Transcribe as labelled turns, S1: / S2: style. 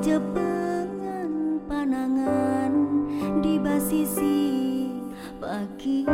S1: jepengan panangan di basisi bagi.